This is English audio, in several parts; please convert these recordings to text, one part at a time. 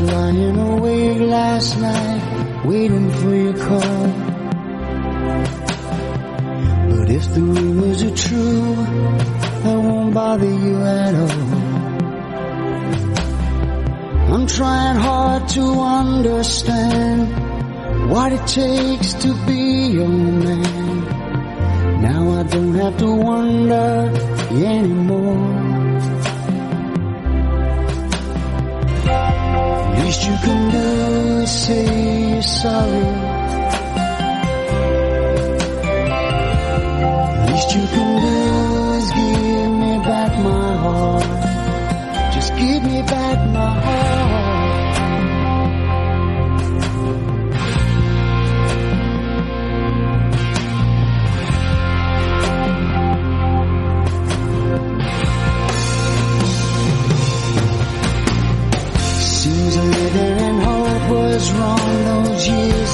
was lying awake last night, waiting for your call. But if the rumors are true, that won't bother you at all. I'm trying hard to understand what it takes to be your man. Now I don't have to wonder anymore. Least you can do is say you're sorry. Least you can do is give me back my heart.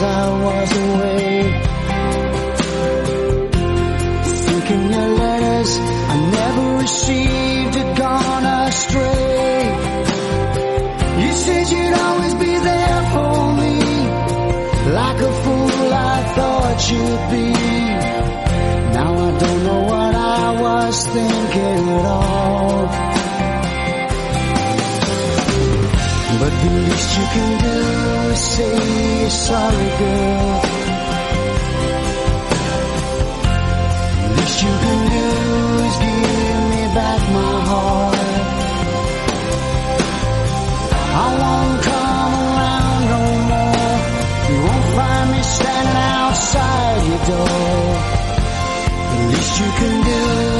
I was away. But the least you can do is say you're sorry, girl. The least you can do is give me back my heart. I won't come around no more. You won't find me standing outside your door. The least you can do